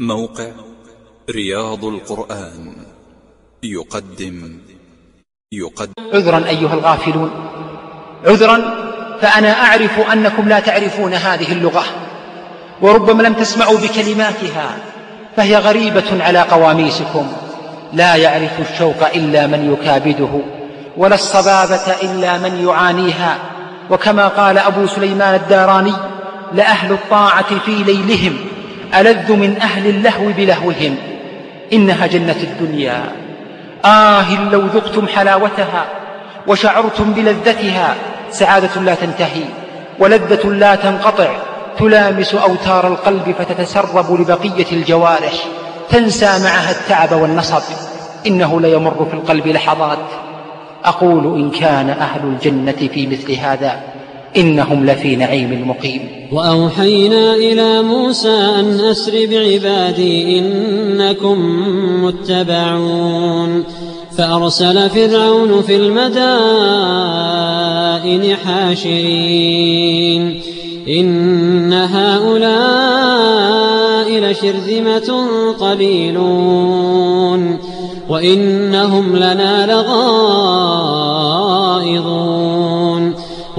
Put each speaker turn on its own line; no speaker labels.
موقع رياض القرآن. يقدم. يقدم.
عذرا أيها الغافلون. عذرا فأنا أعرف أنكم لا تعرفون هذه اللغة. وربما لم تسمعوا بكلماتها. فهي غريبة على قواميسكم. لا يعرف الشوق إلا من يكابده ولا الصبابة إلا من يعانيها. وكما قال أبو سليمان الداراني لأهل الطاعة في ليلهم. ألذ من أهل اللهو بلهوهم إنها جنة الدنيا. آه لو ذقتم حلاوتها وشعرتم بلذتها سعادة لا تنتهي ولذة لا تنقطع تلامس أوتار القلب فتتسرب لبقية الجوارح تنسى معها التعب والنصب إنه ليمر في القلب لحظات. أقول إن كان أهل الجنة في مثل هذا. إنهم لفي نعيم مقيم
وأوحينا إلى موسى أن أسر بعبادي إنكم متبعون. فأرسل فرعون في المدائن حاشرين. إن هؤلاء لشرذمة قليلون وإنهم لنا لغائظون.